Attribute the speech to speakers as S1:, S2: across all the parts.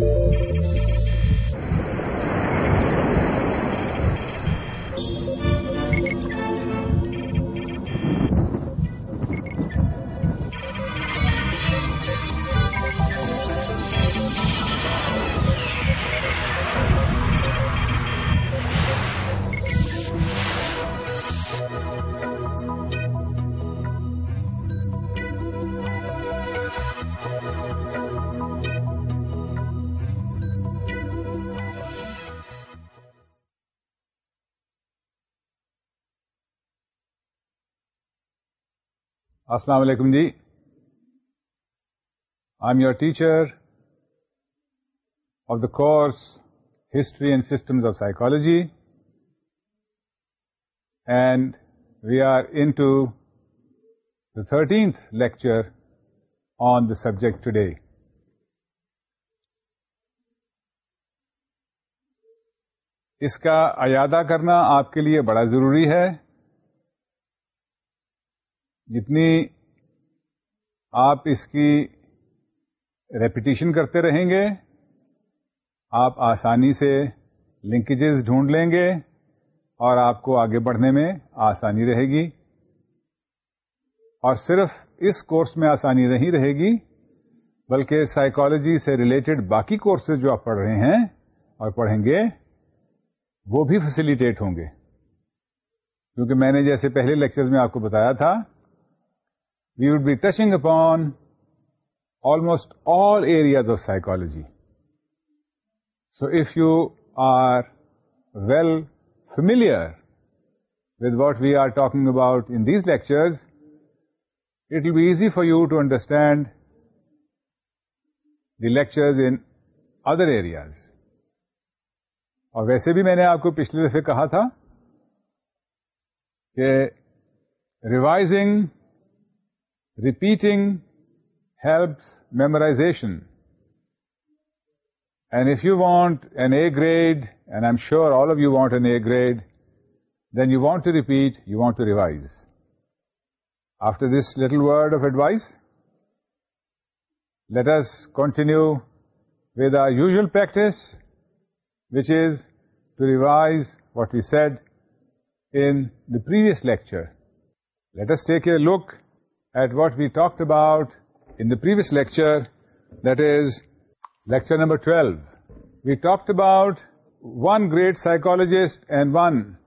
S1: Thank you. السلام علیکم جی I am your teacher of the course history and systems of psychology and we are in to the thirteenth lecture on the subject today اس کا ایادہ کرنا آپ کے لیے بڑا ضروری ہے جتنی آپ اس کی ریپیٹیشن کرتے رہیں گے آپ آسانی سے لنکیجز ڈھونڈ لیں گے اور آپ کو آگے بڑھنے میں آسانی رہے گی اور صرف اس کورس میں آسانی نہیں رہے گی بلکہ سائیکالوجی سے ریلیٹڈ باقی کورسز جو آپ پڑھ رہے ہیں اور پڑھیں گے وہ بھی فیسیلیٹیٹ ہوں گے کیونکہ میں نے جیسے پہلے لیکچر میں آپ کو بتایا تھا would be touching upon almost all areas of psychology so if you are well familiar with what we are talking about in these lectures it will be easy for you to understand the lectures in other areas اور ویسے بھی میں نے آپ کو پچھلے دفعہ کہا تھا کہ revising Repeating helps memorization. And if you want an A grade, and I'm sure all of you want an A grade, then you want to repeat, you want to revise. After this little word of advice, let us continue with our usual practice, which is to revise what we said in the previous lecture. Let us take a look at what we talked about in the previous lecture, that is lecture number 12. We talked about one great psychologist and one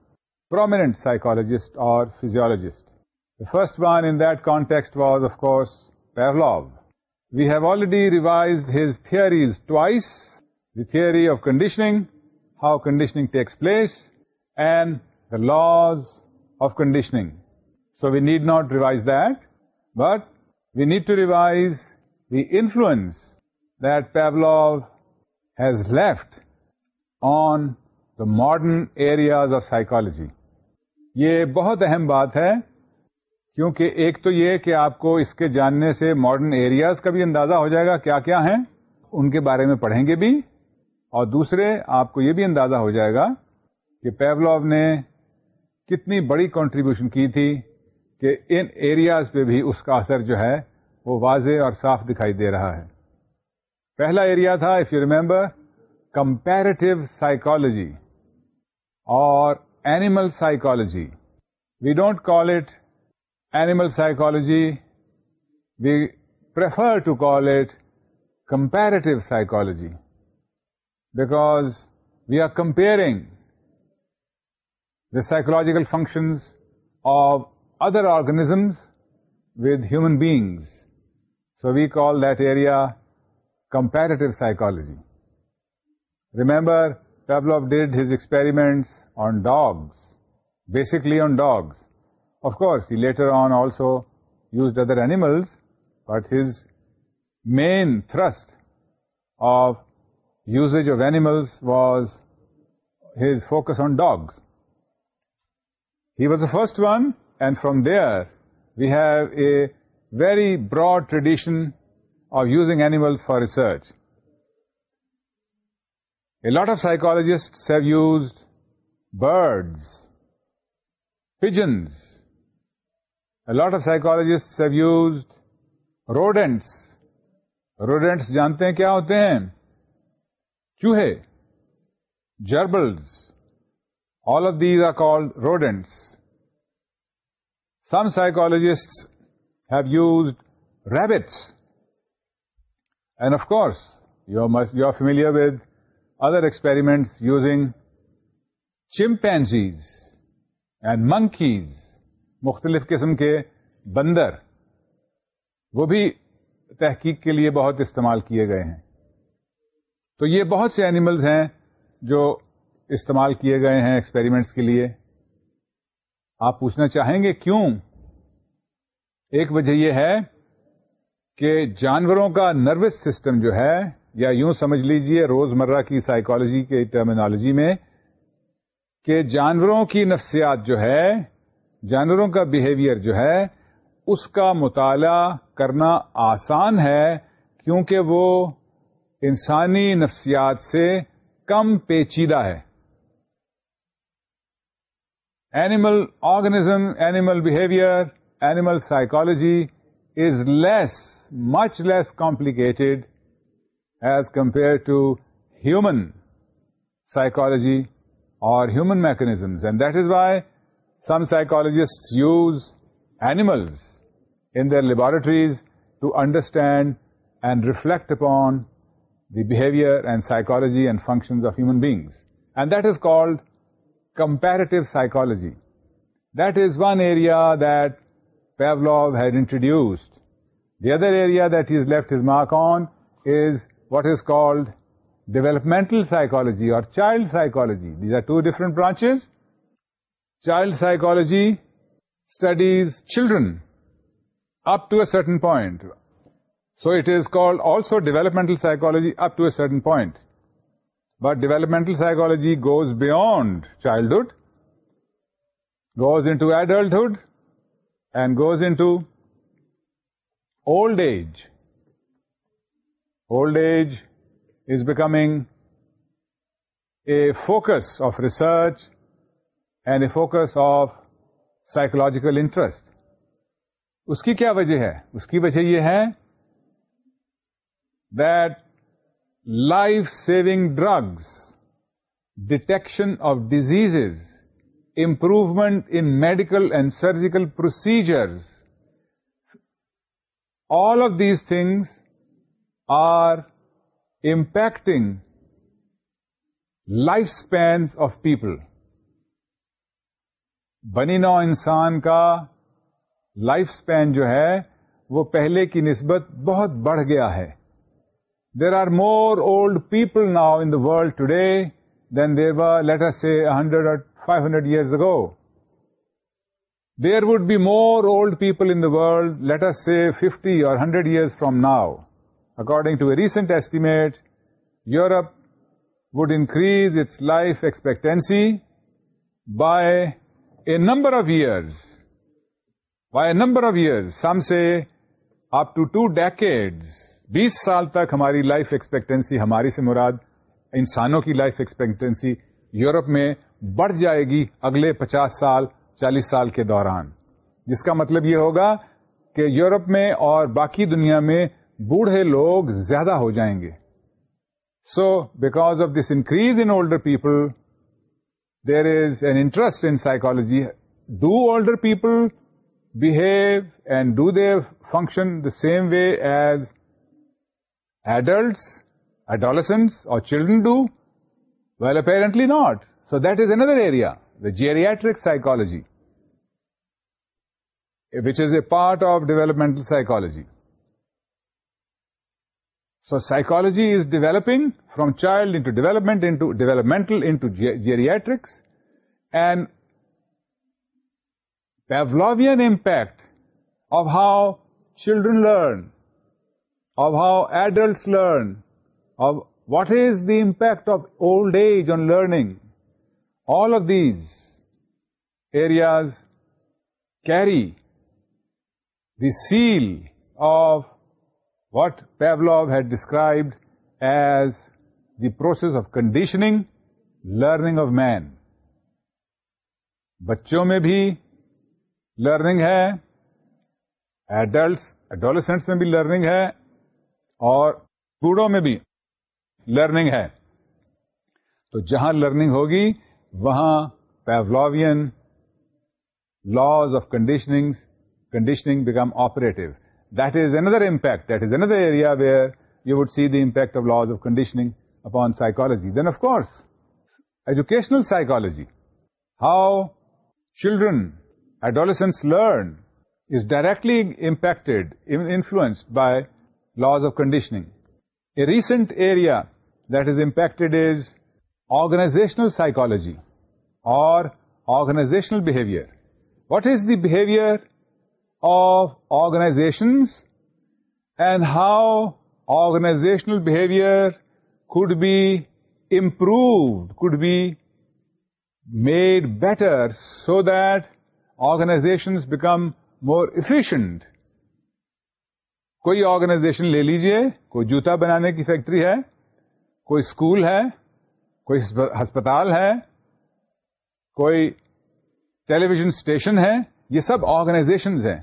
S1: prominent psychologist or physiologist. The first one in that context was, of course, Pavlov. We have already revised his theories twice, the theory of conditioning, how conditioning takes place, and the laws of conditioning. So we need not revise that. But we need to revise the influence that Pavlov has left on the modern areas of psychology یہ بہت اہم بات ہے کیونکہ ایک تو یہ کہ آپ کو اس کے جاننے سے ماڈرن ایریاز کا بھی اندازہ ہو جائے گا کیا کیا ہیں ان کے بارے میں پڑھیں گے بھی اور دوسرے آپ کو یہ بھی اندازہ ہو جائے گا کہ پیولاو نے کتنی بڑی کانٹریبیوشن کی تھی کہ ان ایریاز پہ بھی اس کا اثر جو ہے وہ واضح اور صاف دکھائی دے رہا ہے پہلا ایریا تھا if you remember comparative psychology اور animal psychology we don't call it animal psychology we prefer to call it comparative psychology because we are comparing the psychological functions of other organisms with human beings. So we call that area comparative psychology. Remember, Pavlov did his experiments on dogs, basically on dogs. Of course, he later on also used other animals, but his main thrust of usage of animals was his focus on dogs. He was the first one and from there we have a very broad tradition of using animal for research a lot of psychologists have used birds pigeons a lot of psychologists have used rodents rodents جانتے ہیں کیا ہوتے ہیں چوہے gerbils all of these are called rodents some have have used rabbits and of course you must you are familiar with other experiments using chimpanzees and monkeys مختلف قسم کے بندر وہ بھی تحقیق کے لیے بہت استعمال کیے گئے ہیں تو یہ بہت سے اینیملز ہیں جو استعمال کیے گئے ہیں ایکسپیریمنٹس کے لیے آپ پوچھنا چاہیں گے کیوں ایک وجہ یہ ہے کہ جانوروں کا نروس سسٹم جو ہے یا یوں سمجھ لیجئے روز مرہ کی سائیکالوجی کے ٹرمینالوجی میں کہ جانوروں کی نفسیات جو ہے جانوروں کا بیہیویئر جو ہے اس کا مطالعہ کرنا آسان ہے کیونکہ وہ انسانی نفسیات سے کم پیچیدہ ہے Animal organism, animal behavior, animal psychology is less, much less complicated as compared to human psychology or human mechanisms. And that is why some psychologists use animals in their laboratories to understand and reflect upon the behavior and psychology and functions of human beings. And that is called comparative psychology. That is one area that Pavlov had introduced. The other area that he has left his mark on is what is called developmental psychology or child psychology. These are two different branches. Child psychology studies children up to a certain point. So it is called also developmental psychology up to a certain point. But developmental psychology goes beyond childhood goes into adulthood and goes into old age old age is becoming a focus of research and a focus of psychological interest اس کی کیا وجہ ہے اس کی وجہ یہ ہے that life saving drugs detection of disease improvement in medical and surgical procedures all of these things are impacting life span of people بنی نو انسان کا لائف اسپین جو ہے وہ پہلے کی نسبت بہت بڑھ گیا ہے There are more old people now in the world today than there were, let us say, 100 or 500 years ago. There would be more old people in the world, let us say, 50 or 100 years from now. According to a recent estimate, Europe would increase its life expectancy by a number of years. By a number of years, some say up to 2 decades. بیس سال تک ہماری life expectancy ہماری سے مراد انسانوں کی life expectancy Europe میں بڑھ جائے گی اگلے پچاس سال چالیس سال کے دوران جس کا مطلب یہ ہوگا کہ یورپ میں اور باقی دنیا میں بوڑھے لوگ زیادہ ہو جائیں گے so because of this increase in older people there is an interest in psychology do older people behave and do they function the same way as adults, adolescents or children do? Well, apparently not. So that is another area, the geriatric psychology, which is a part of developmental psychology. So psychology is developing from child into development, into developmental, into geriatrics, and Pavlovian impact of how children learn of how adults learn, of what is the impact of old age on learning, all of these areas carry the seal of what Pavlov had described as the process of conditioning, learning of man. بچوں میں بھی learning ہے adults adolescents میں بھی learning ہے اور میں بھی لرننگ ہے تو جہاں لرننگ ہوگی وہاں Pavlovian laws of conditioning conditioning become operative that is another impact that is another area where you would see the impact of laws of conditioning upon psychology. Then of course educational psychology, how children adolescents learn is directly impacted, influenced by laws of conditioning. A recent area that is impacted is organizational psychology or organizational behavior. What is the behavior of organizations and how organizational behavior could be improved, could be made better so that organizations become more efficient کوئی organization لے لیجئے کوئی جوتا بنانے کی factory ہے کوئی school ہے کوئی ہسپتال ہے کوئی ٹیلی ویژن اسٹیشن ہے یہ سب آرگنائزیشن ہیں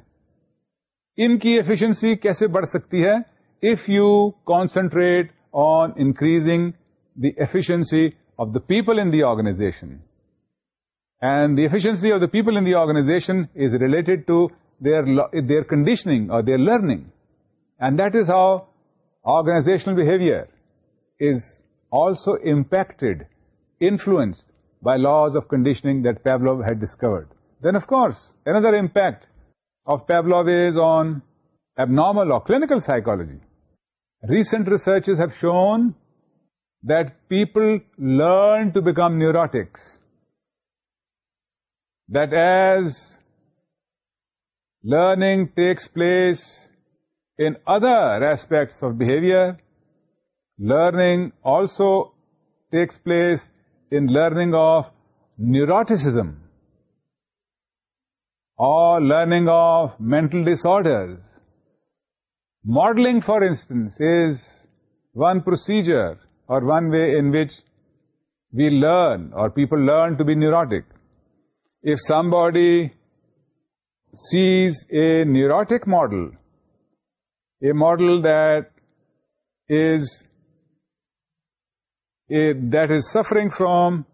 S1: ان کی ایفیشنسی کیسے بڑھ سکتی ہے if you concentrate on increasing the efficiency of the people in the organization and the efficiency of the people in the organization is related to their their conditioning اور their learning And that is how organizational behavior is also impacted, influenced by laws of conditioning that Pavlov had discovered. Then, of course, another impact of Pavlov is on abnormal or clinical psychology. Recent researches have shown that people learn to become neurotics. That as learning takes place in other aspects of behavior, learning also takes place in learning of neuroticism or learning of mental disorders. Modeling, for instance, is one procedure or one way in which we learn or people learn to be neurotic. If somebody sees a neurotic model, a model that is suffering from,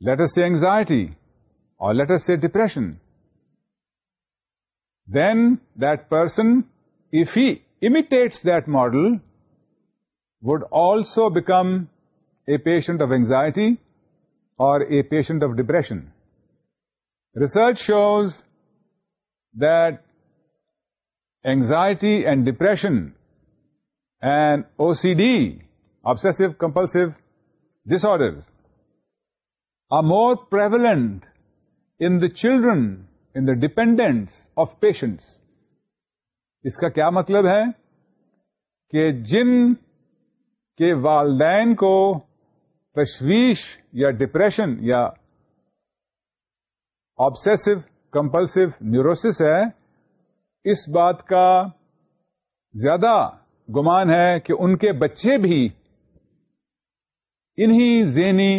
S1: let us say, anxiety, or let us say depression, then that person, if he imitates that model, would also become a patient of anxiety or a patient of depression. Research shows that anxiety and depression and O C D obsessive compulsive dish prevalent in more children, in the children in the of patients اس کا کیا مطلب ہے کہ جن کے والدین کو تشویش یا ڈپریشن یا آبسیسو کمپلسو نیوروس ہے اس بات کا زیادہ گمان ہے کہ ان کے بچے بھی انہی ذہنی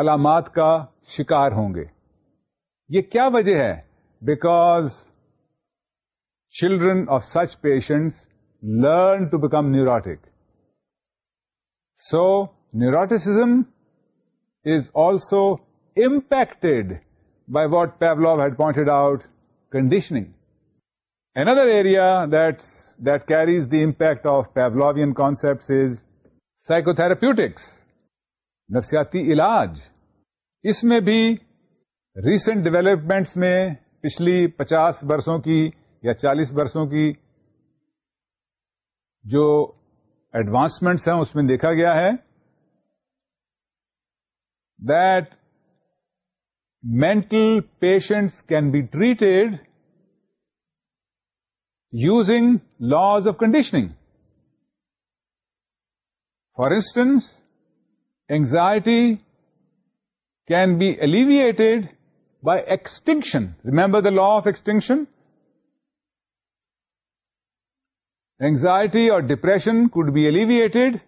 S1: علامات کا شکار ہوں گے یہ کیا وجہ ہے because children of such patients learn to become neurotic so neuroticism is also impacted by what Pavlov had pointed out conditioning Another area that's, that carries the impact of Pavlovian concepts is psychotherapeutics, نفسیاتی علاج اس میں بھی recent developments میں پچھلی پچاس برسوں کی یا چالیس برسوں کی جو ایڈوانسمنٹس ہیں اس میں دیکھا گیا ہے that mental patients can be treated using laws of conditioning. For instance, anxiety can be alleviated by extinction. Remember the law of extinction? Anxiety or depression could be alleviated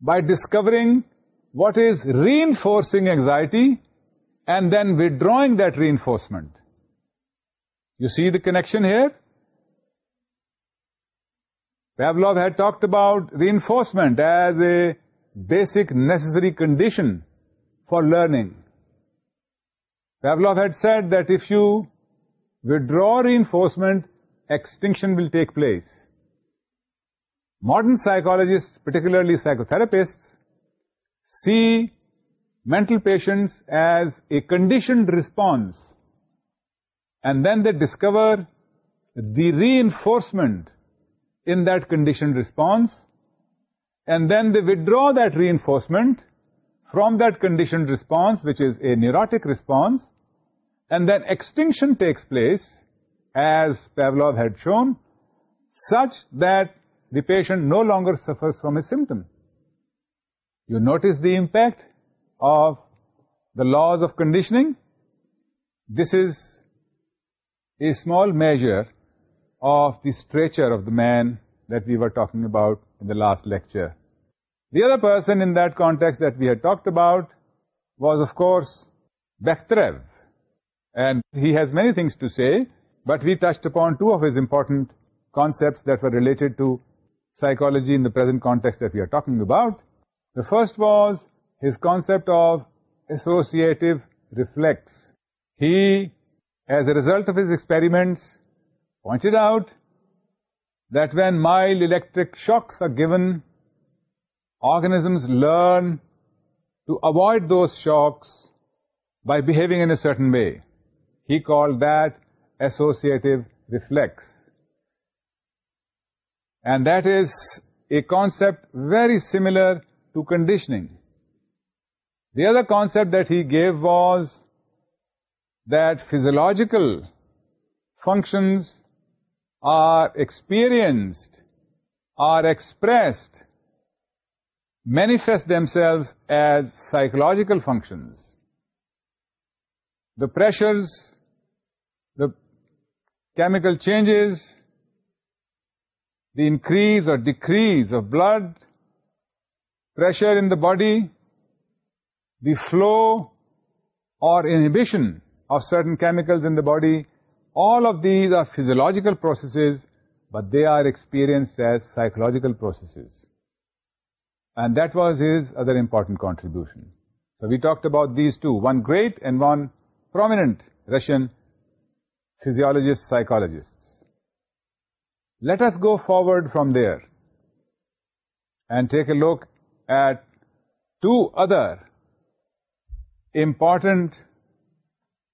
S1: by discovering what is reinforcing anxiety and then withdrawing that reinforcement. You see the connection here? Pavlov had talked about reinforcement as a basic necessary condition for learning. Pavlov had said that if you withdraw reinforcement, extinction will take place. Modern psychologists, particularly psychotherapists, see mental patients as a conditioned response, and then they discover the reinforcement in that conditioned response, and then they withdraw that reinforcement from that conditioned response, which is a neurotic response, and then extinction takes place, as Pavlov had shown, such that the patient no longer suffers from a symptom. You notice the impact of the laws of conditioning. This is a small measure of the stature of the man that we were talking about in the last lecture. The other person in that context that we had talked about was, of course, Bechterev. And he has many things to say, but we touched upon two of his important concepts that were related to psychology in the present context that we are talking about. The first was his concept of associative reflex. He, as a result of his experiments, pointed out that when mild electric shocks are given, organisms learn to avoid those shocks by behaving in a certain way. He called that associative reflex. And that is a concept very similar to conditioning. The other concept that he gave was that physiological functions are experienced, are expressed, manifest themselves as psychological functions. The pressures, the chemical changes, the increase or decrease of blood pressure in the body, the flow or inhibition of certain chemicals in the body all of these are physiological processes, but they are experienced as psychological processes. And that was his other important contribution. So we talked about these two, one great and one prominent Russian physiologist, psychologists. Let us go forward from there and take a look at two other important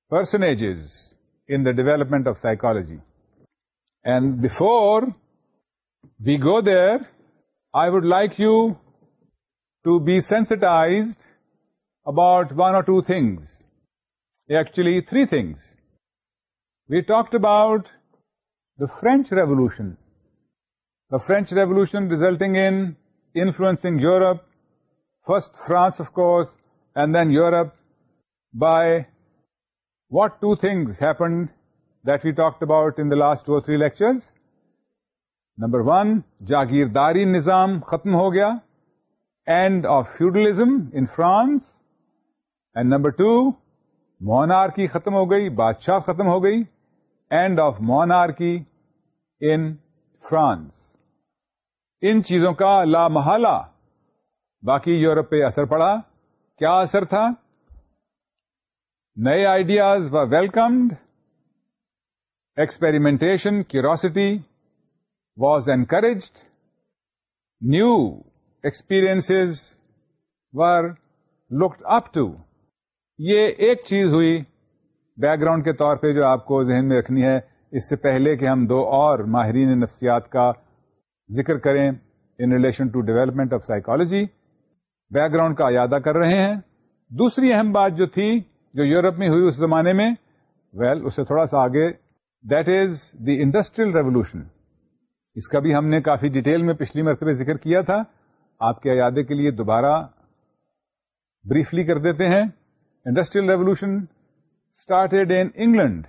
S1: personages in the development of psychology. And before we go there, I would like you to be sensitized about one or two things, actually 3 things. We talked about the French Revolution. The French Revolution resulting in influencing Europe, first France of course, and then Europe, by what two thing happened that we talk about in لاسٹریس number one جاگیرداری نظام ختم ہو گیا end of feudalism in France and number two monarchy ختم ہو گئی بادشاہ ختم ہو گئی اینڈ آف مونار کی ان فرانس ان چیزوں کا لا محالہ باقی یورپ پہ اثر پڑا کیا اثر تھا نئے آئیڈیاز و welcomed experimentation curiosity was encouraged new were looked up to یہ ایک چیز ہوئی بیک گراؤنڈ کے طور پہ جو آپ کو ذہن میں رکھنی ہے اس سے پہلے کہ ہم دو اور ماہرین نفسیات کا ذکر کریں in relation to development of psychology background کا ارادہ کر رہے ہیں دوسری اہم بات جو تھی جو یورپ میں ہوئی اس زمانے میں ویل well, اس سے تھوڑا سا آگے that is the industrial revolution اس کا بھی ہم نے کافی ڈیٹیل میں پچھلی مرتبہ ذکر کیا تھا آپ کے ارادے کے لیے دوبارہ بریفلی کر دیتے ہیں industrial revolution started in England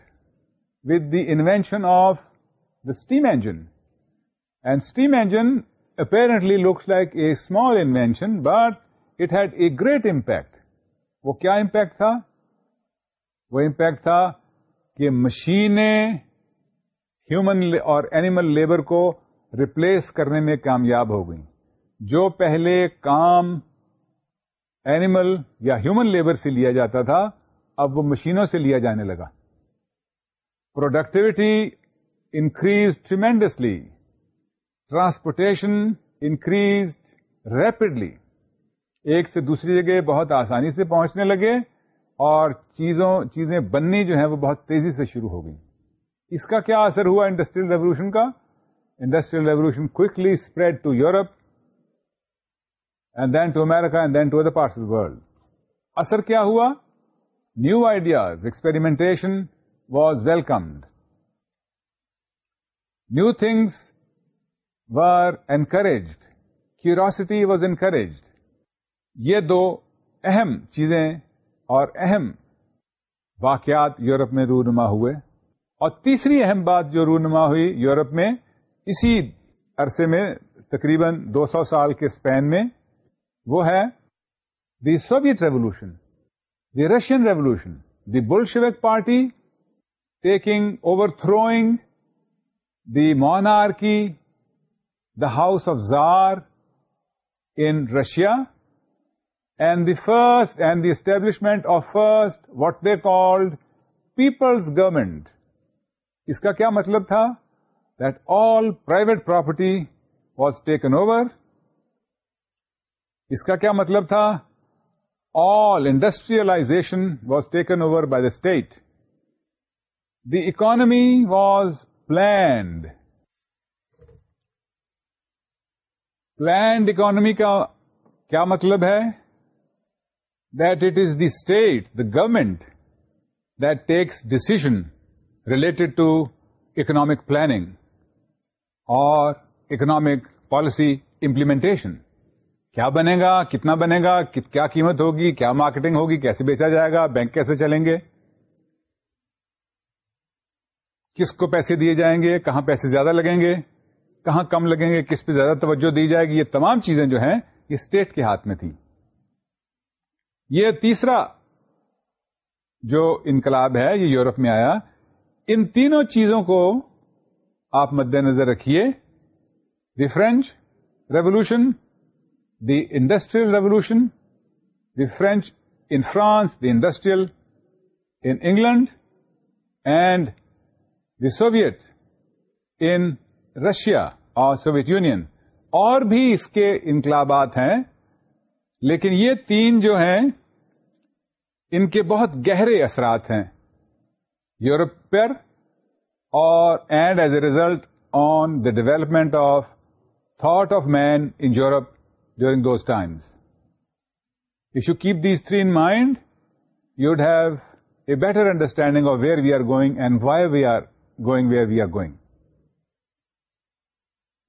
S1: with the invention of the steam engine and steam engine apparently looks like a small invention but it had a great impact وہ کیا امپیکٹ تھا وہ امپیکٹ تھا کہ مشینیں ہیومن اور اینیمل لیبر کو replace کرنے میں کامیاب ہو گئی جو پہلے کام اینیمل یا ہیومن لیبر سے لیا جاتا تھا اب وہ مشینوں سے لیا جانے لگا productivity increase tremendously transportation increase rapidly ایک سے دوسری جگہ بہت آسانی سے پہنچنے لگے اور چیزوں چیزیں بننی جو ہیں وہ بہت تیزی سے شروع ہو گئی اس کا کیا اثر ہوا انڈسٹریل ریولوشن کا industrial revolution quickly spread to Europe and then to America and then to other parts of world اثر کیا ہوا new ideas experimentation was welcomed new things encouraged curiosity was encouraged یہ دو اہم چیزیں اور اہم واقعات یورپ میں رونما ہوئے اور تیسری اہم بات جو رونما ہوئی یورپ میں اسی عرصے میں تقریباً دو سو سال کے اسپین میں وہ ہے the Soviet revolution the Russian revolution the Bolshevik party taking over throwing the monarchy the house of tsar in Russia and the the and the establishment of first what they government اس کا کیا مطلب تھا all private property was taken over اس کا کیا مطلب تھا all industrialization was taken over by the state the economy was planned planned economy کا کیا مطلب ہے that it is the state the government that takes decision related to economic planning اور اکنامک پالیسی امپلیمنٹیشن کیا بنے گا کتنا بنے گا کیا قیمت ہوگی کیا مارکیٹنگ ہوگی کیسے بیچا جائے گا بینک کیسے چلیں گے کس کو پیسے دیے جائیں گے کہاں پیسے زیادہ لگیں گے کہاں کم لگیں گے کس پہ زیادہ توجہ دی جائے گی یہ تمام چیزیں جو ہیں یہ اسٹیٹ کے ہاتھ میں تھیں یہ تیسرا جو انقلاب ہے یہ یورپ میں آیا ان تینوں چیزوں کو آپ مد نظر رکھیے the French revolution the industrial revolution the French in France the industrial in England and the Soviet in Russia اور سوویت یونین اور بھی اس کے انقلابات ہیں لیکن یہ تین جو ہیں ان کے بہت گہرے اثرات ہیں یورپ پر اور and as a result on the development of thought of man in Europe during those times you should keep these three in mind you'd have a better understanding of where we are going and why we are going where we are going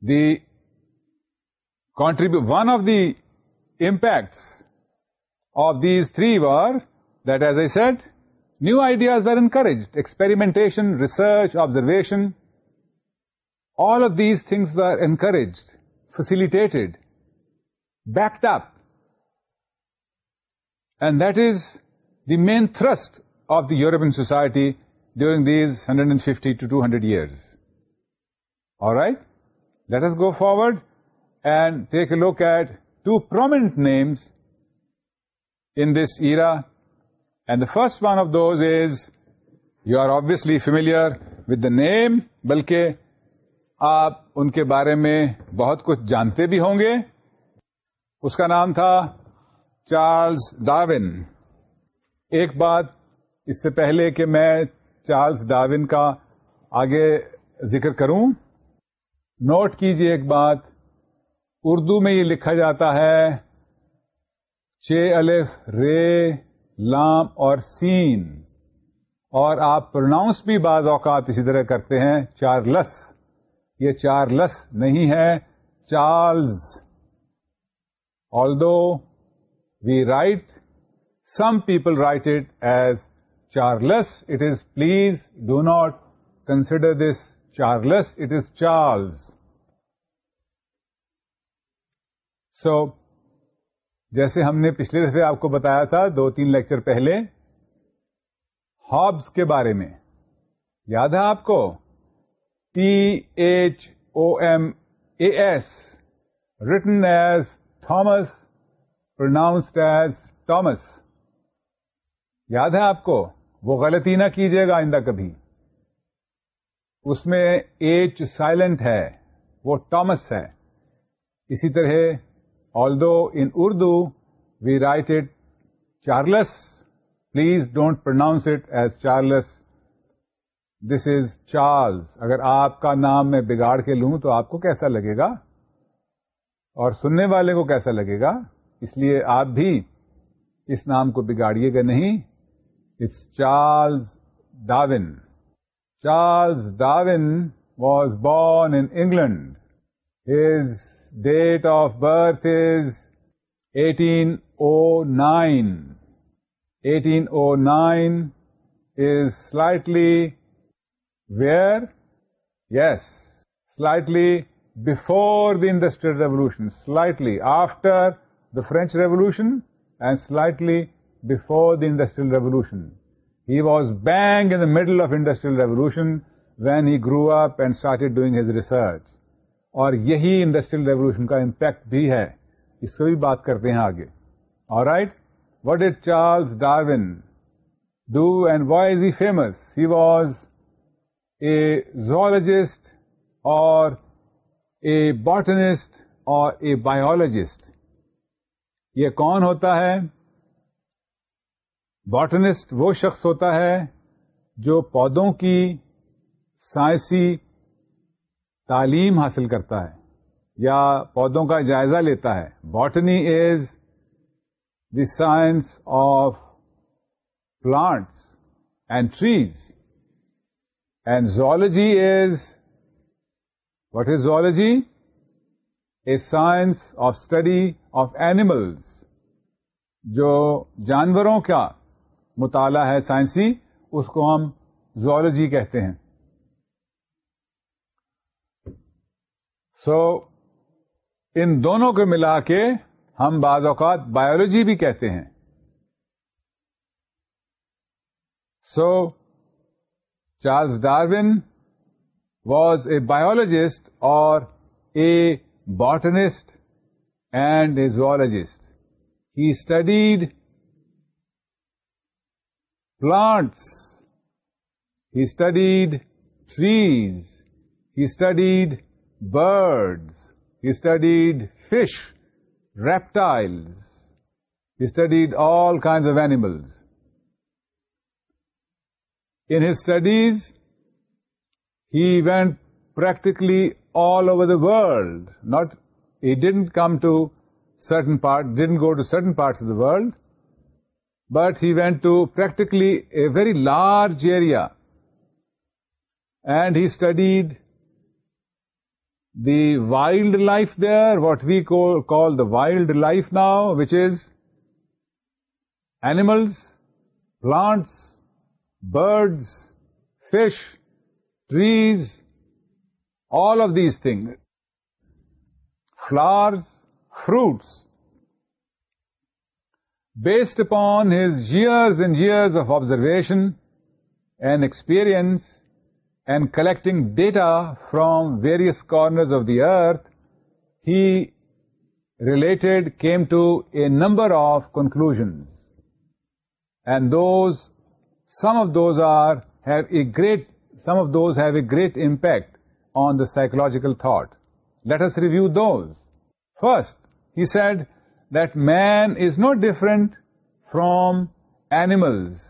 S1: the کانٹریبیو one of the impacts of these three war that, as I said, new ideas were encouraged. Experimentation, research, observation, all of these things were encouraged, facilitated, backed up. And that is the main thrust of the European society during these 150 to 200 years. All right? Let us go forward and take a look at two prominent names in this era and the first one of those is you are obviously familiar with the name بلکہ آپ ان کے بارے میں بہت کچھ جانتے بھی ہوں گے اس کا نام تھا چارلز ڈاوین ایک بات اس سے پہلے کہ میں چارلز ڈاوین کا آگے ذکر کروں نوٹ کیجئے ایک بات اردو میں یہ لکھا جاتا ہے چھ الف رے لام اور سین اور آپ پروناؤنس بھی بعض اوقات اسی طرح کرتے ہیں چارلس یہ چارلس نہیں ہے Charles although we write some people write it as Charles it is please do not consider this Charles it is Charles so جیسے ہم نے پچھلے دفعہ آپ کو بتایا تھا دو تین لیکچر پہلے ہابس کے بارے میں یاد ہے آپ کو T H O M A S written as Thomas pronounced as Thomas یاد ہے آپ کو وہ غلطی نہ کیجیے گا آئندہ کبھی اس میں ایچ سائلنٹ ہے وہ ٹامس ہے اسی طرح although in Urdu we write it Charles please don't it it as Charles this is اگر آپ کا نام میں بگاڑ کے لوں تو آپ کو کیسا لگے گا اور سننے والے کو کیسا لگے گا اس لیے آپ بھی اس نام کو بگاڑیے گا نہیں it's Charles Darwin Charles Darwin was born England his Date of birth is 1809. 1809 is slightly where? Yes, slightly before the Industrial Revolution, slightly after the French Revolution and slightly before the Industrial Revolution. He was bang in the middle of Industrial Revolution when he grew up and started doing his research. اور یہی industrial revolution کا impact بھی ہے اس کو بھی بات کرتے ہیں آگے اور right what add Charles Darwin do and why is he was a zoologist اور اے باٹنسٹ اور اے بایولوجسٹ یہ کون ہوتا ہے باٹنسٹ وہ شخص ہوتا ہے جو پودوں کی سائنسی تعلیم حاصل کرتا ہے یا پودوں کا جائزہ لیتا ہے botany is the science of plants and trees and zoology is what is zoology a science of study of animals جو جانوروں کا مطالعہ ہے سائنسی اس کو ہم زولوجی کہتے ہیں سو ان دونوں کو ملا کے ہم بعض اوقات بایولوجی بھی کہتے ہیں so Charles Darwin was a biologist اور a botanist and a zoologist he studied plants he studied trees he studied birds. He studied fish, reptiles. He studied all kinds of animals. In his studies, he went practically all over the world. He didn't come to certain parts of the world, but he went to practically a very large area, and he studied the wildlife there, what we call the wildlife now, which is animals, plants, birds, fish, trees, all of these things, flowers, fruits. Based upon his years and years of observation and experience, and collecting data from various corners of the earth, he came to a number of conclusions. And some of those have a great impact on the psychological thought. Let us review those. First, he said that man is no different from animals,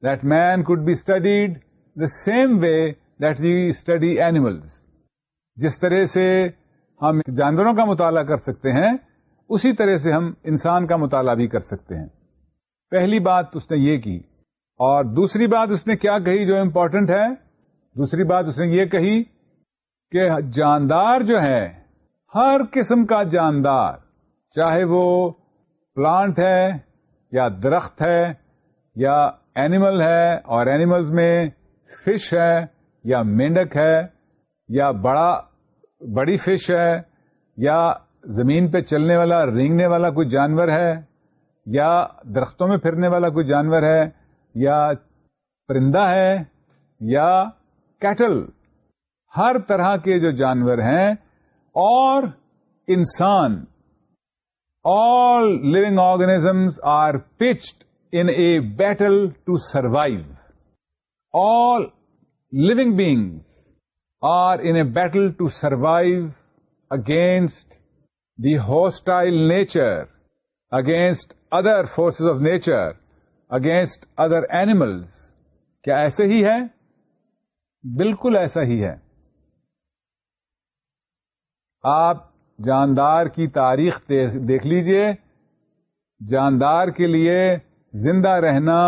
S1: that man could be studied the same way that we study animal جس طرح سے ہم جانوروں کا مطالعہ کر سکتے ہیں اسی طرح سے ہم انسان کا مطالعہ بھی کر سکتے ہیں پہلی بات اس نے یہ کی اور دوسری بات اس نے کیا کہی جو امپورٹنٹ ہے دوسری بات اس نے یہ کہی کہ جاندار جو ہے ہر قسم کا جاندار چاہے وہ پلانٹ ہے یا درخت ہے یا اینیمل ہے اور اینیملز میں فش ہے یا مینڈک ہے یا بڑا بڑی فش ہے یا زمین پہ چلنے والا رینگنے والا کوئی جانور ہے یا درختوں میں پھرنے والا کوئی جانور ہے یا پرندہ ہے یا کیٹل ہر طرح کے جو جانور ہیں اور انسان all living organisms are pitched in battle to all living beings are in a battle to survive against the hostile nature, against other forces of nature, against other animals. کیا ایسے ہی ہے بالکل ایسا ہی ہے آپ جاندار کی تاریخ دیکھ لیجئے جاندار کے لیے زندہ رہنا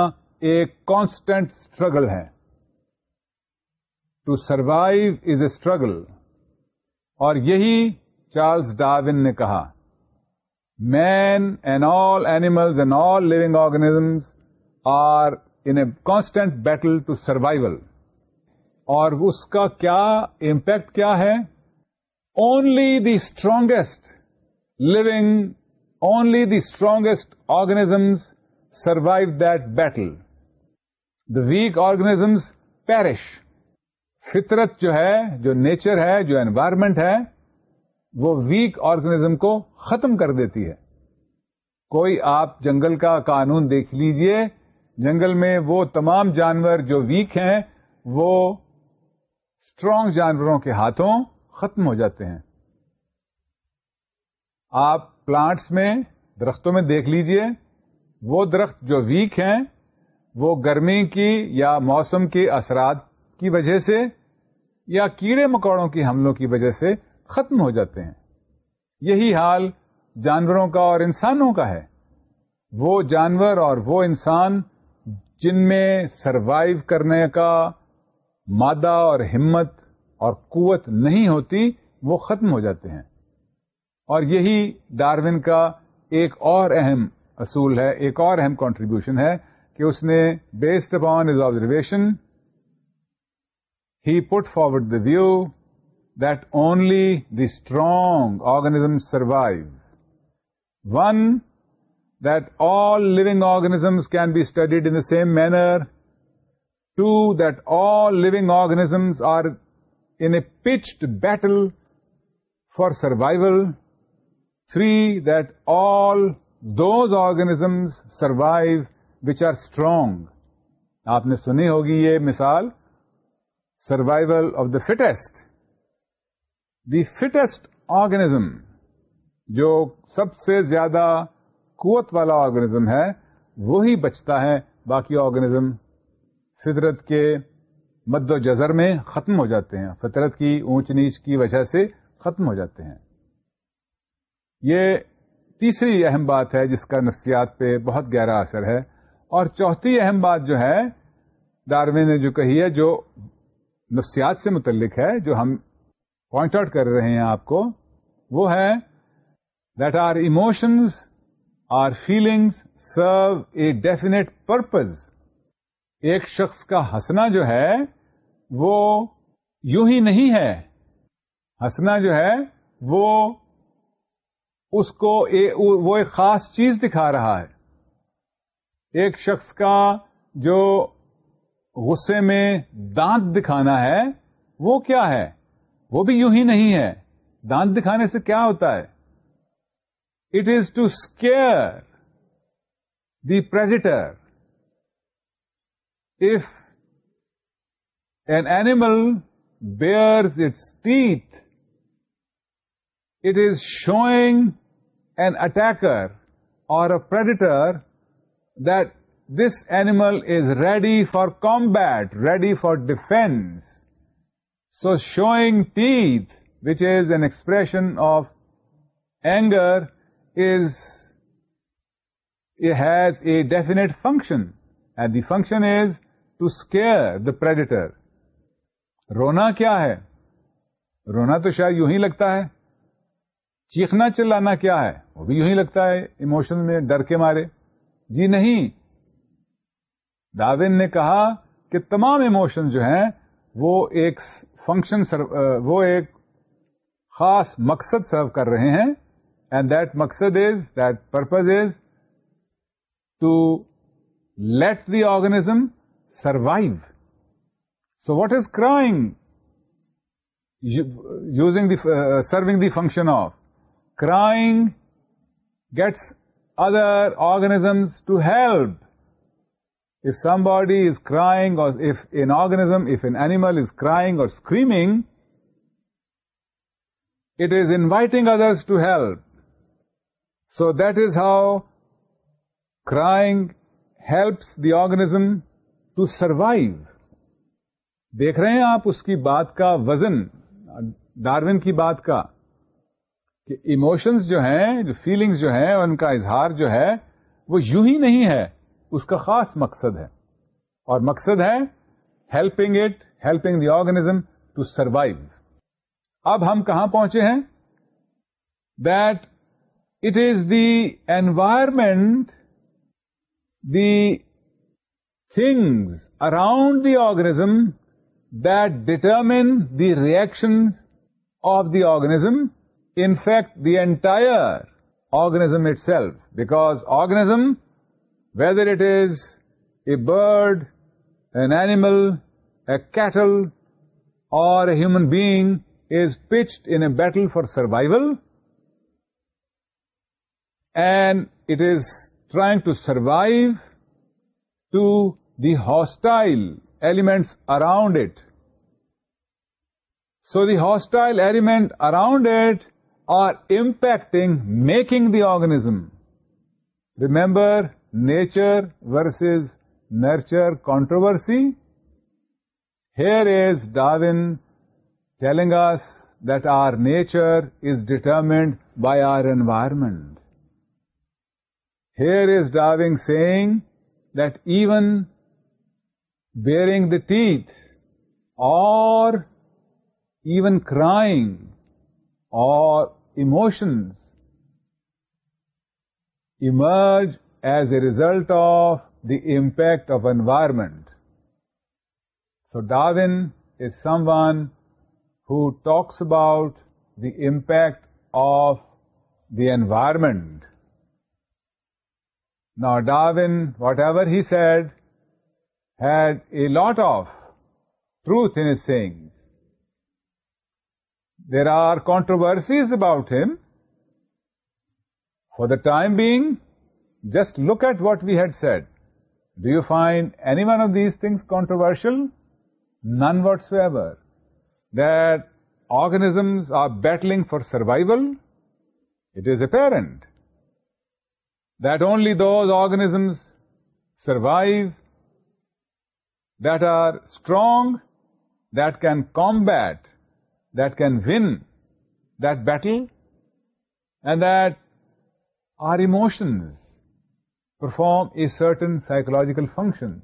S1: ایک کانسٹنٹ اسٹرگل ہے to survive is a struggle اور یہی چارلس ڈاروین نے کہا man and all animal and all living organisms are in a constant battle to survival اور اس کا کیا امپیکٹ کیا ہے only the strongest living only the strongest organisms survive that battle the weak organisms perish فطرت جو ہے جو نیچر ہے جو انوائرمنٹ ہے وہ ویک آرگنیزم کو ختم کر دیتی ہے کوئی آپ جنگل کا قانون دیکھ لیجئے جنگل میں وہ تمام جانور جو ویک ہیں وہ اسٹرانگ جانوروں کے ہاتھوں ختم ہو جاتے ہیں آپ پلانٹس میں درختوں میں دیکھ لیجئے وہ درخت جو ویک ہیں وہ گرمی کی یا موسم کے اثرات کی وجہ سے یا کیڑے مکوڑوں کے حملوں کی وجہ سے ختم ہو جاتے ہیں یہی حال جانوروں کا اور انسانوں کا ہے وہ جانور اور وہ انسان جن میں سروائیو کرنے کا مادہ اور ہمت اور قوت نہیں ہوتی وہ ختم ہو جاتے ہیں اور یہی ڈاروین کا ایک اور اہم اصول ہے ایک اور اہم کانٹریبیوشن ہے کہ اس نے based upon his observation he put forward the view that only the strong organism survive دل لگ organisms can be studied in same manner to دل لگ organisms are in pitched battle for survival three دل those organisms survive are strong آپ نے سنی ہوگی یہ مثال survival of the fittest the fittest organism جو سب سے زیادہ قوت والا آرگنیزم ہے وہی بچتا ہے باقی آرگنیزم فطرت کے مد و جذر میں ختم ہو جاتے ہیں فطرت کی اونچ نیچ کی وجہ سے ختم ہو جاتے ہیں یہ تیسری اہم بات ہے جس کا نفسیات پہ بہت گہرا اثر ہے اور چوتھی اہم بات جو ہے ڈاروے نے جو کہی ہے جو نفسیات سے متعلق ہے جو ہم پوائنٹ آؤٹ کر رہے ہیں آپ کو وہ ہے that are emotions are feelings serve a definite purpose ایک شخص کا ہنسنا جو ہے وہ یوں ہی نہیں ہے ہسنا جو ہے وہ اس کو وہ ایک خاص چیز دکھا رہا ہے ایک شخص کا جو غصے میں دانت دکھانا ہے وہ کیا ہے وہ بھی یوں ہی نہیں ہے دانت دکھانے سے کیا ہوتا ہے it is to scare the predator of an animal beer its it is showing an attacker اور this animal is ready for combat ready for defence so showing peace which is an expression of anger has a definite function and the function is to scare the predator رونا کیا ہے رونا تو شاید یوں ہی لگتا ہے چیخنا چلانا کیا ہے وہ بھی یوں ہی لگتا ہے اموشن میں ڈر کے مارے جی نہیں داوین نے کہا کہ تمام ایموشن جو ہیں وہ ایک فنکشن وہ ایک خاص مقصد سرو کر رہے ہیں اینڈ دیٹ مقصد is that purpose is to let the organism survive so what is crying using the سروگ the function of crying gets other organisms to help if somebody is crying or if an organism, if an animal is crying or screaming, it is inviting others to help. So that is how crying helps the organism to survive. دیکھ رہے ہیں آپ اس کی بات کا وزن Darwin کی بات کا کہ ایموشنز جو ہیں جو فیلنگز جو ہیں ان کا اظہار جو ہے وہ یوں ہی نہیں ہے اس کا خاص مقصد ہے اور مقصد ہے helping it helping the organism to survive اب ہم کہاں پہنچے ہیں that it is the environment the things around the organism that determine the reaction of the organism in fact the entire organism itself because organism whether it is a bird, an animal, a cattle, or a human being is pitched in a battle for survival, and it is trying to survive to the hostile elements around it. So the hostile element around it are impacting, making the organism. Remember nature versus nurture controversy. Here is Darwin telling us that our nature is determined by our environment. Here is Darwin saying that even baring the teeth or even crying or emotions emerge as a result of the impact of environment. So Darwin is someone who talks about the impact of the environment. Now Darwin, whatever he said, had a lot of truth in his sayings. There are controversies about him. For the time being, just look at what we had said. Do you find any one of these things controversial? None whatsoever. That organisms are battling for survival, it is apparent. That only those organisms survive that are strong, that can combat, that can win that battle, and that our emotions perform a certain psychological function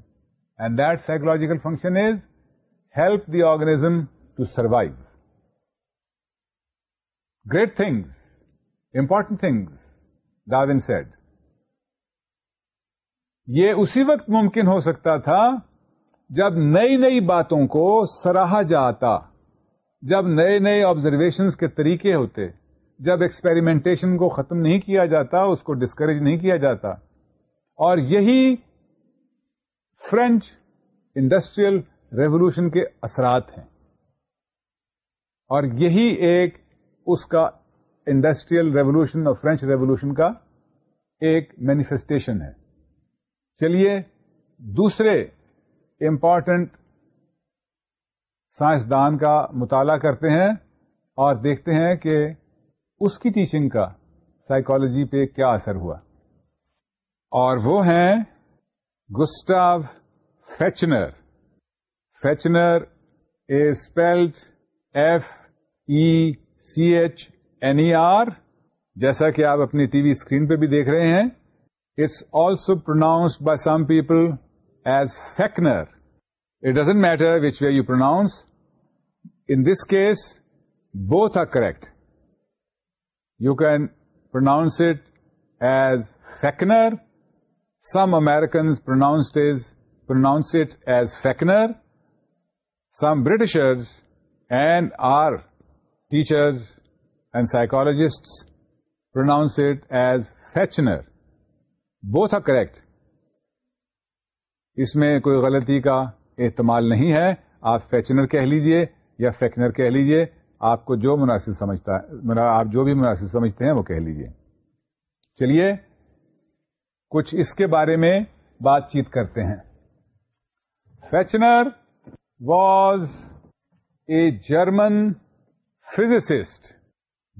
S1: and that psychological function is help the organism to survive. Great things, important things, Darwin said. یہ اسی وقت ممکن ہو سکتا تھا جب نئی نئی باتوں کو سراہا جاتا جب نئے نئے آبزرویشنس کے طریقے ہوتے جب ایکسپیریمنٹیشن کو ختم نہیں کیا جاتا اس کو ڈسکریج نہیں کیا جاتا اور یہی فرینچ انڈسٹریل ریولوشن کے اثرات ہیں اور یہی ایک اس کا انڈسٹریل ریولوشن اور فرینچ ریولیوشن کا ایک مینیفیسٹیشن ہے چلیے دوسرے امپارٹینٹ سائنسدان کا مطالعہ کرتے ہیں اور دیکھتے ہیں کہ اس کی ٹیچنگ کا سائیکالوجی پہ کیا اثر ہوا اور وہ ہیں Gustav Fechner Fechner is spelled F E C H N E R جیسا کہ آپ اپنی ٹی وی اسکرین پہ بھی دیکھ رہے ہیں it's also pronounced by some people as Fechner it doesn't matter which you pronounce in this case both are correct you can pronounce it as Fechner some as pronounce Some as Fechner some Britishers and are pronounce pronounce as Fechner both are correct اس میں کوئی غلطی کا احتمال نہیں ہے آپ فیچنر کہہ لیجئے یا فیکنر کہہ لیجئے آپ کو جو مناسب سمجھتا ہے آپ جو بھی مناسب سمجھتے ہیں وہ کہہ لیجئے چلیے کچھ اس کے بارے میں بات چیت کرتے ہیں Fechner was a German physicist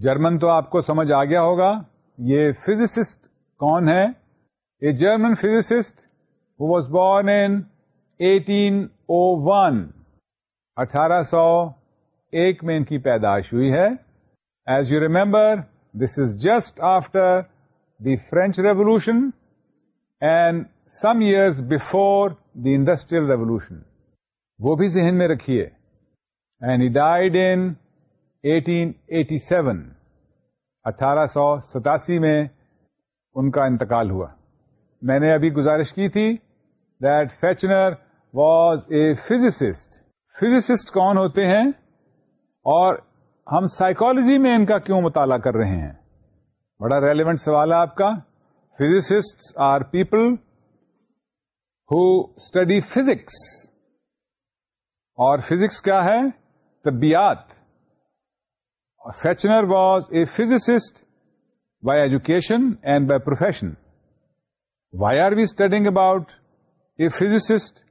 S1: German تو آپ کو سمجھ آ گیا ہوگا یہ فزسٹ کون ہے a German physicist was born eighteen O one اٹھارہ سو ایک میں ان کی پیدائش ہوئی ہے as you remember this is just after the French revolution some years before the industrial Revolution. وہ بھی ذہن میں رکھیے رکھی اٹھارہ سو ستاسی میں ان کا انتقال ہوا میں نے ابھی گزارش کی تھی that Fechner was a physicist physicist کون ہوتے ہیں اور ہم سائیکالوجی میں ان کا کیوں مطالعہ کر رہے ہیں بڑا ریلیونٹ سوال ہے آپ کا physicists are people who study physics اور فیزکس کیا ہے طبیعت Fechner was a physicist by education and by profession why are we studying about a physicist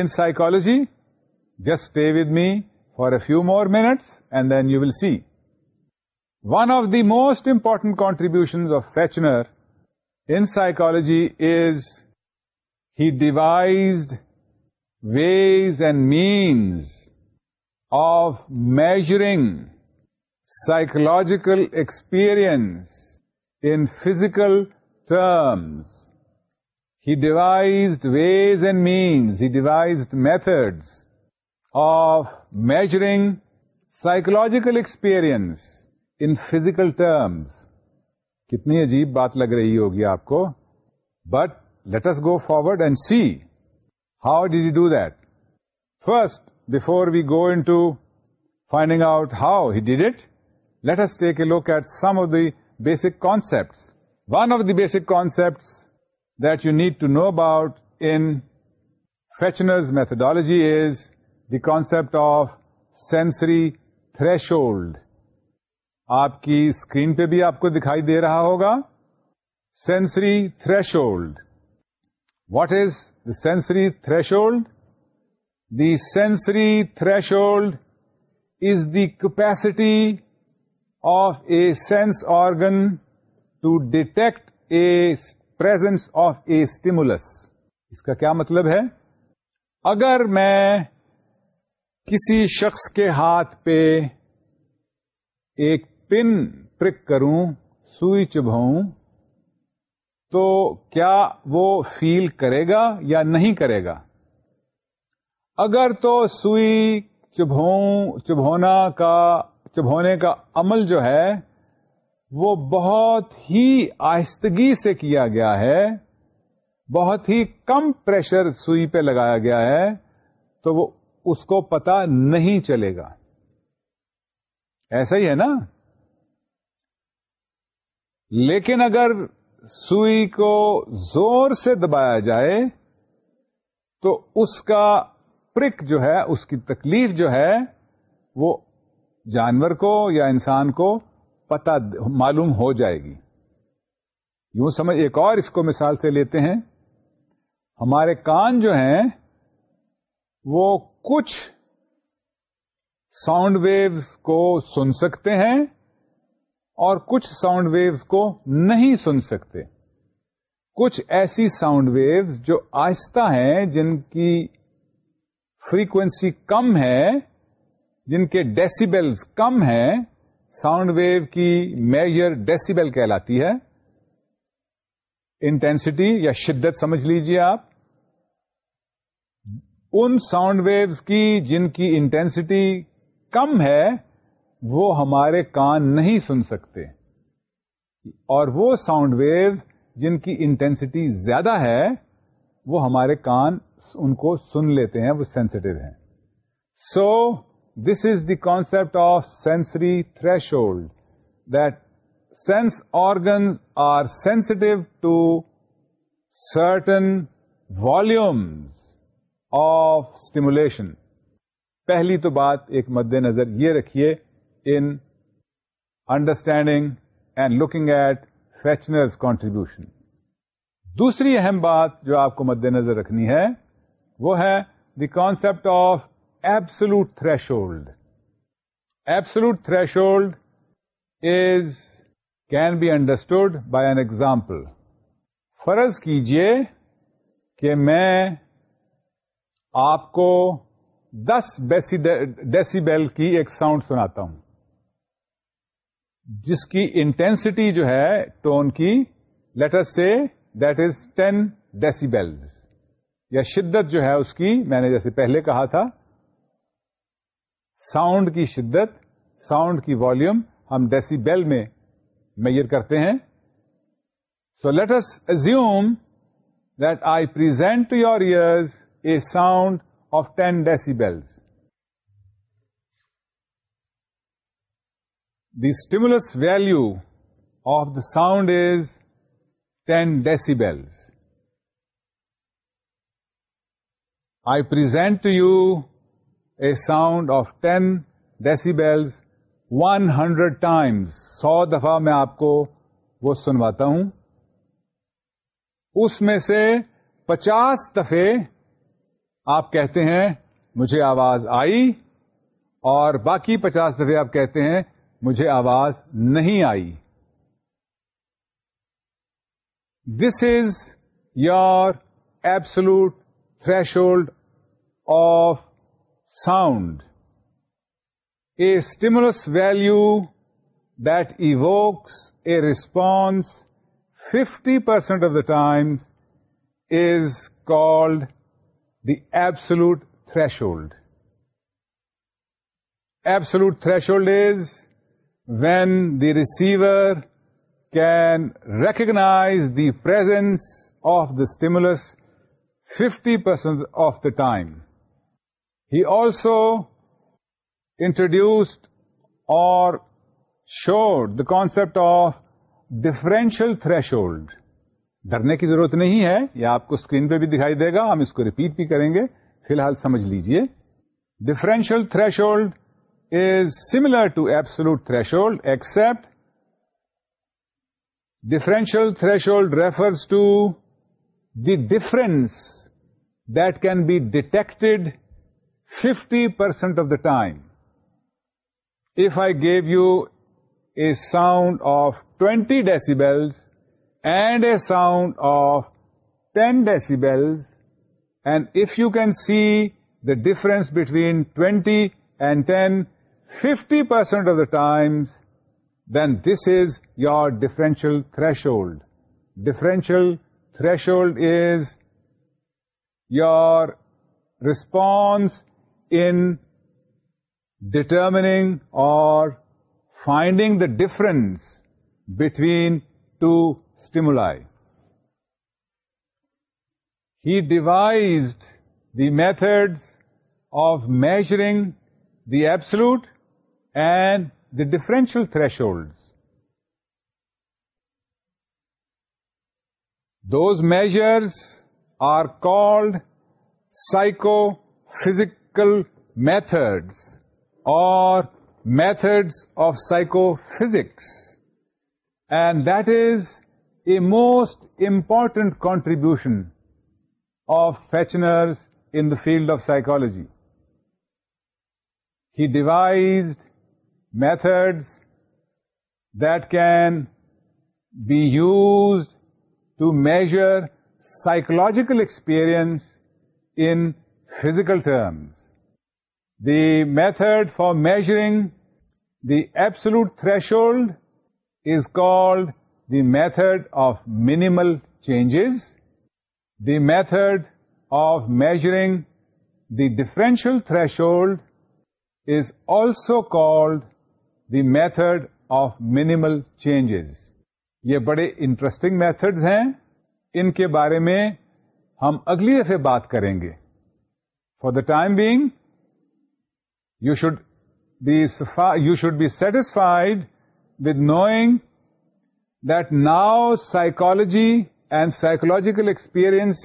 S1: in psychology just stay with me for a few more minutes and then you will see one of the most important contribution of Fechner in psychology is he devised ways and means of measuring psychological experience in physical terms. He devised ways and means, he devised methods of measuring psychological experience in physical terms. کتنی عجیب بات لگ رہی ہوگی آپ کو but let's go forward and see how did you do that first before we go into finding out how he did it let's take a look at some of the basic concept one of the basic concept that you need to know about in Fechner's methodology is the concept of sensory threshold آپ کی اسکرین پہ بھی آپ کو دکھائی دے رہا ہوگا sensory threshold what is the sensory threshold the sensory threshold is the capacity of a sense organ to detect a presence of a stimulus اس کا کیا مطلب ہے اگر میں کسی شخص کے ہاتھ پہ ایک پن پرک کروں سوئی چبھاؤں تو کیا وہ فیل کرے گا یا نہیں کرے گا اگر تو سوئی چبھونا کا چبھونے کا عمل جو ہے وہ بہت ہی آہستگی سے کیا گیا ہے بہت ہی کم پریشر سوئی پہ لگایا گیا ہے تو وہ اس کو پتا نہیں چلے گا ایسا ہی ہے نا لیکن اگر سوئی کو زور سے دبایا جائے تو اس کا پرک جو ہے اس کی تکلیف جو ہے وہ جانور کو یا انسان کو پتا معلوم ہو جائے گی یوں سمجھ ایک اور اس کو مثال سے لیتے ہیں ہمارے کان جو ہیں وہ کچھ ساؤنڈ ویوز کو سن سکتے ہیں اور کچھ ساؤنڈ ویوز کو نہیں سن سکتے کچھ ایسی ساؤنڈ ویوز جو آہستہ ہیں جن کی فریکوینسی کم ہے جن کے ڈیسیبلز کم ہیں ساؤنڈ ویو کی میجر ڈیسیبل کہلاتی ہے انٹینسٹی یا شدت سمجھ لیجیے آپ ان ساؤنڈ ویوز کی جن کی انٹینسٹی کم ہے وہ ہمارے کان نہیں سن سکتے اور وہ ساؤنڈ ویوز جن کی انٹینسٹی زیادہ ہے وہ ہمارے کان ان کو سن لیتے ہیں وہ سینسٹو ہیں so this is the concept of sensory threshold that sense organs are sensitive to certain volumes of stimulation پہلی تو بات ایک مد نظر یہ رکھیے understanding and looking at Fechner's contribution دوسری اہم بات جو آپ کو مد نظر رکھنی ہے وہ ہے the concept of absolute threshold absolute threshold is can be understood by an example فرض کیجیے کہ میں آپ کو دس ڈیسی بیل کی ایک ساؤنڈ سناتا ہوں جس کی انٹینسٹی جو ہے ٹون کی لیٹر سے that is ten decibels یا شدت جو ہے اس کی میں نے جیسے پہلے کہا تھا ساؤنڈ کی شدت ساؤنڈ کی والوم ہم ڈیسی بیل میں میئر کرتے ہیں so let's assume that I present to your ears a sound of ten decibels the stimulus value of the sound is ten decibels I present you a sound of ten decibels one hundred times سو دفعہ میں آپ کو وہ سنواتا ہوں اس میں سے پچاس دفے آپ کہتے ہیں مجھے آواز آئی اور باقی پچاس دفے آپ کہتے ہیں مجھے آواز نہیں آئی this is your absolute threshold of sound a stimulus value that evokes a response fifty percent of the time is called the absolute threshold absolute threshold is when the receiver can recognize the presence of the stimulus fifty of of the time he also introduced اور showed the of of differential ڈرنے کی ضرورت نہیں ہے یہ آپ کو screen پہ بھی دکھائی دے گا ہم اس کو ریپیٹ بھی کریں گے فی الحال سمجھ لیجیے differential threshold is similar to absolute threshold, except differential threshold refers to the difference that can be detected 50% of the time. If I gave you a sound of 20 decibels and a sound of 10 decibels, and if you can see the difference between 20 and 10, 50% of the times, then this is your differential threshold. Differential threshold is your response in determining or finding the difference between two stimuli. He devised the methods of measuring the absolute and the differential thresholds. Those measures are called psychophysical methods or methods of psychophysics, and that is a most important contribution of Fechner's in the field of psychology. He devised methods that can be used to measure psychological experience in physical terms. The method for measuring the absolute threshold is called the method of minimal changes. The method of measuring the differential threshold is also called the method of minimal changes یہ بڑے interesting method ہیں ان کے بارے میں ہم اگلی دفعہ بات کریں گے for the time being you should be you should be satisfied with knowing that now psychology and psychological experience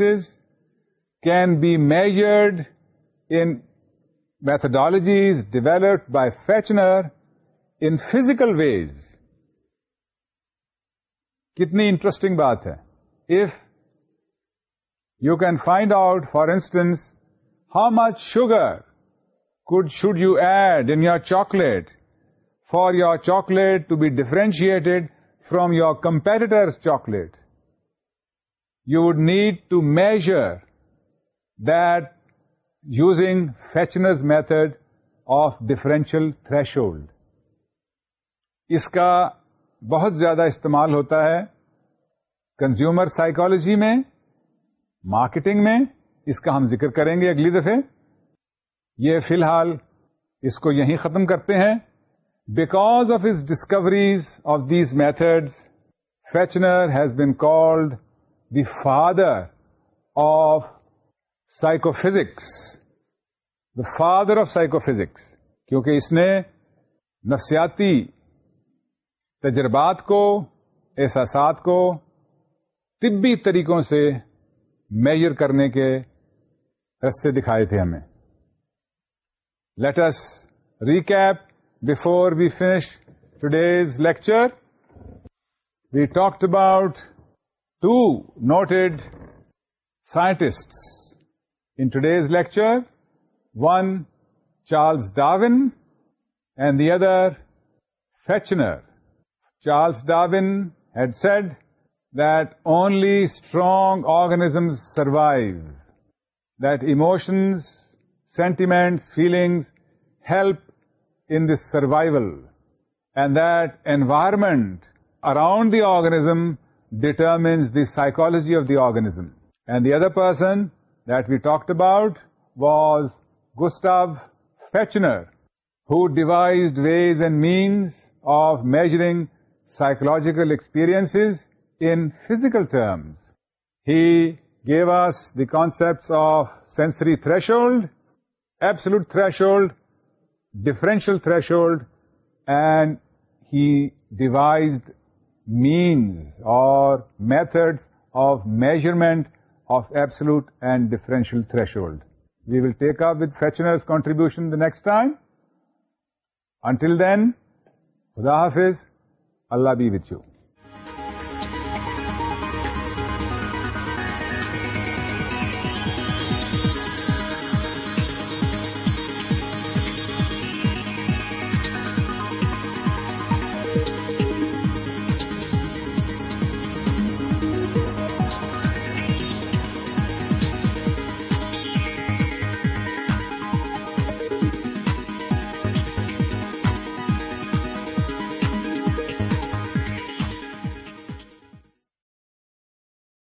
S1: can be measured in methodologies developed by Fechner in physical ways کتنی انٹرسٹنگ بات ہے if you can find out for instance how much sugar could should you add in your chocolate for your chocolate to be differentiated from your comparator chocolate you would need to measure that using Fechner's method of differential threshold اس کا بہت زیادہ استعمال ہوتا ہے consumer psychology میں marketing میں اس کا ہم ذکر کریں گے اگلی دفعہ یہ فی الحال اس کو یہیں ختم کرتے ہیں because of his discoveries of these methods Fechner has been called the father of psycho physics the father of psycho physics کیونکہ اس نے نفسیاتی تجربات کو احساسات کو طبی طریقوں سے میجر کرنے کے رستے دکھائے تھے ہمیں let's recap before we finish today's lecture we talked about two noted scientist in today's lecture one Charles Darwin and the other Fechner Charles Darwin had said that only strong organisms survive, that emotions, sentiments, feelings help in this survival, and that environment around the organism determines the psychology of the organism. And the other person that we talked about was Gustav Fechner, who devised ways and means of measuring psychological experiences in physical terms. He gave us the concepts of sensory threshold, absolute threshold, differential threshold, and he devised means or methods of measurement of absolute and differential threshold. We will take up with Fechner's contribution the next time. Until then, Khuda Hafiz. Allah be with you